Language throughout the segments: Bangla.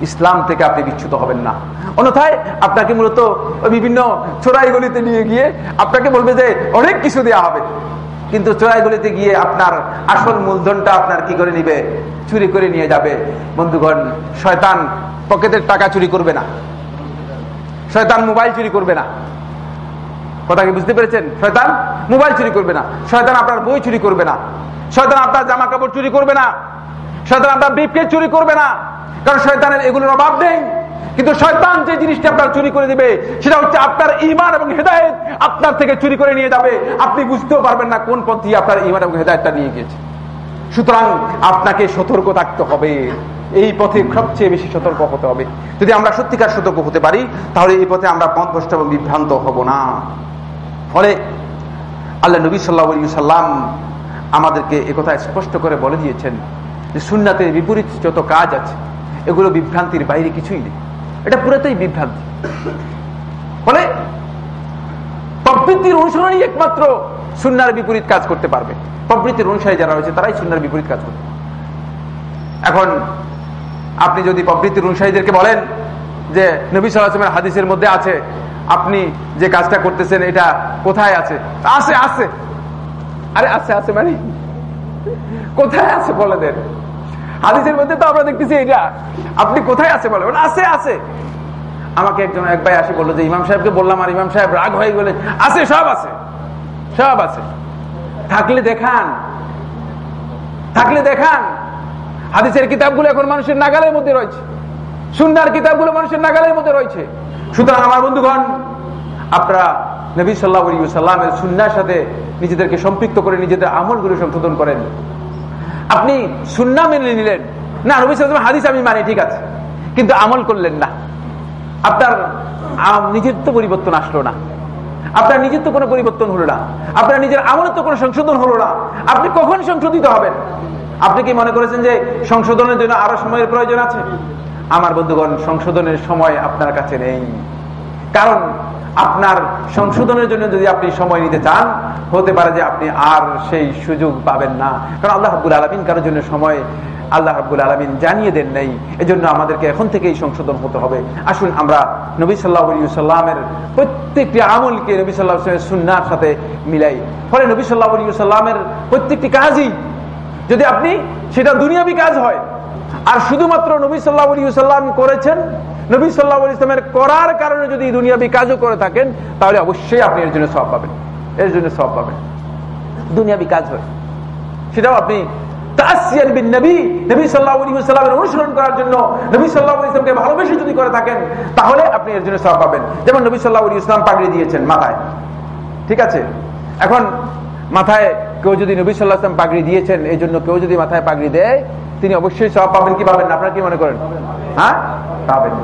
ইসলাম থেকে আপনি বিচ্ছুত হবেন না। অন্যথায় আপনাকে মূলত বিভিন্ন চোরাই গলিতে নিয়ে গিয়ে আপনাকে বলবে যে অনেক কিছু দেওয়া হবে। কিন্তু চোরাই গলিতে গিয়ে আপনার আসল মূলধনটা আপনার কি করে নিবে? চুরি করে নিয়ে যাবে। বন্ধুগণ, শয়তান পকেটের টাকা চুরি করবে না। শয়তান মোবাইল চুরি করবে না। কথা কি বুঝতে পেরেছেন? শয়তান মোবাইল চুরি করবে না। শয়তান আপনার বই চুরি করবে না। শয়তান আপনার জামা কাপড় চুরি করবে না। শয়তান আপনার বিপকে চুরি করবে না। কারণ শয়তানের এগুলোর অভাব নেই। কিন্তু শয়তান যে জিনিসটা আপনার চুরি করে দিবে, সেটা হচ্ছে আপনার ইমান এবং হেদায়ত আপনার থেকে চুরি করে নিয়ে যাবে। আপনি বুঝতেও পারবেন না কোন পথ দিয়ে আপনার ইমান এবং হেদায়তটা নিয়ে গিয়েছে। সুতরাং আপনাকে সতর্ক থাকতে হবে। এই পথে সবচেয়ে বেশি সতর্ক হতে হবে। যদি আমরা সত্যিকার সতর্ক হতে পারি, তাহলে এই পথে আমরা পথভ্রষ্ট এবং বিভ্রান্ত হব না। ফলে আল্লাহ নবী সাল্লাহ সাল্লাম আমাদেরকে একথা স্পষ্ট করে বলে দিয়েছেন যে সুন্নাতের বিপরীত যত কাজ আছে এগুলো বিভ্রান্তির বাইরে কিছুই নেই। এটা পুরোটাই বিভ্রান্তি। ফলে প্রবৃত্তির অনুসরণই একমাত্র সুন্নার বিপরীত কাজ করতে পারবে। প্রবৃত্তির অনুসারী যারা রয়েছে, তারাই সুন্নার বিপরীত কাজ করবে এখন আপনি যদি প্রবৃত্তির অনুসারীদেরকে বলেন যে নবী সাল্লাহামের হাদিসের মধ্যে আছে, আপনি যে কাজটা করতেছেন, এটা কোথায় আছে? আছে আছে। আরে, আছে আছে মানে? কোথায় আছে বলে দেন? হাদিসের মধ্যে তো আমরা দেখতেছি এটা আপনি কোথায় আছে বলে? আছে আছে। আমাকে একজন এক ভাই আসি বলল যে, ইমাম সাহেবকে বললাম আর ইমাম সাহেব রাগ হয়ে গেলে আছে, সব আছে। সব আছে। থাকলে দেখান। থাকলে দেখান। হাদিসের কিতাবগুলো এখন মানুষের নাগালের মধ্যে রয়েছে। সুন্দর কিতাবগুলো মানুষের নাগালের মধ্যে রয়েছে। সুতরাং আমার বন্ধুগণ, আপনারা নবী সাল্লাহ সাল্লামের সুন্নার সাথে নিজেদেরকে সম্পৃক্ত করে নিজেদের আমলগুলো সংশোধন করেন। আপনি সুন্না মেনে নিলেন। না সাল্লাম হাদিস আমি মানি, ঠিক আছে। কিন্তু আমল করলেন না। আপনার নিজের তো পরিবর্তন আসলো না। আপনার নিজের তো কোনো পরিবর্তন হলো না। আপনার নিজের আমলের তো কোনো সংশোধন হলো না। আপনি কখন সংশোধিত হবেন? আপনি কি মনে করেছেন যে সংশোধনের জন্য আরও সময়ের প্রয়োজন আছে? আমার বন্ধুগণ, সংশোধনের সময় আপনার কাছে নেই। কারণ আপনার সংশোধনের জন্য যদি আপনি সময় নিতে চান, হতে পারে যে আপনি আর সেই সুযোগ পাবেন না। কারণ আল্লাহ হাবুল আলমিন কারোর জন্য সময় আল্লাহ হাবুল আলমিন জানিয়ে দেন নেই। এজন্য আমাদেরকে এখন থেকেই সংশোধন হতে হবে। আসুন আমরা নবী সাল্লাহ সাল্লামের প্রত্যেকটি আমলকে নবী সাল্লাহ সুন্নার সাথে মিলাই। ফলে নবী সাল্লাহ সাল্লামের প্রত্যেকটি কাজই যদি আপনি, সেটা দুনিয়াবি কাজ হয়। আর শুধুমাত্র নবী সাল্লাহ সাল্লাম করেছেন নবী সাল্লাহ ইসলামের করার কারণে যদি দুনিয়াবি কাজও করে থাকেন, তাহলে অবশ্যই আপনি এর জন্য সব পাবেন। এর জন্য সব পাবেন। দুনিয়াবি কাজ হয়। সেটাও আপনি করার জন্য ভালোবেসে যদি করে থাকেন, তাহলে আপনি এর জন্য সব পাবেন। যেমন ইসলাম দিয়েছেন মাথায়। ঠিক আছে? এখন মাথায় কেউ যদি দিয়েছেন এই জন্য কেউ যদি মাথায় পাগড়ি দেয়, তিনি অবশ্যই সব পাবেন কি পাবেন আপনারা কি মনে করেন? হ্যাঁ? পাবেন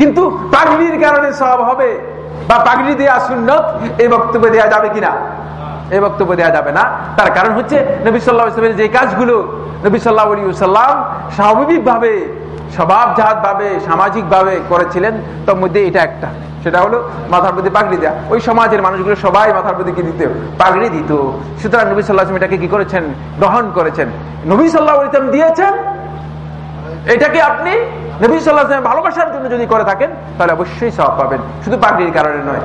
কিন্তু পাগড়ির কারণে সব হবে বা পাগড়ি দেওয়া সুন্নত, এই বক্তব্য দেওয়া যাবে কিনা? এই বক্তব্য দেওয়া যাবে না। তার কারণ হচ্ছে নবী সাল্লাহ ইসলামের যে কাজগুলো, নবী সাল্লাহ সাল্লাম স্বাভাবিক ভাবে স্বভাবজাত ভাবে সামাজিক ভাবে করেছিলেন, তার মধ্যে এটা একটা। সেটা হলো মাথার প্রতি পাগড়ি দেওয়া ওই সমাজের মানুষগুলো সবাই মাথার প্রতি কি দিত? পাগড়ি দিত। সুতরাং নবী সাল্লাহ এটাকে কি করেছেন? গ্রহণ করেছেন। নবী সাল্লাহ ইসলাম দিয়েছেন, এটাকে আপনি নবী সাল্লাহ ভালোবাসার জন্য যদি করে থাকেন, তাহলে অবশ্যই সব পাবেন। শুধু পাগড়ির কারণে নয়।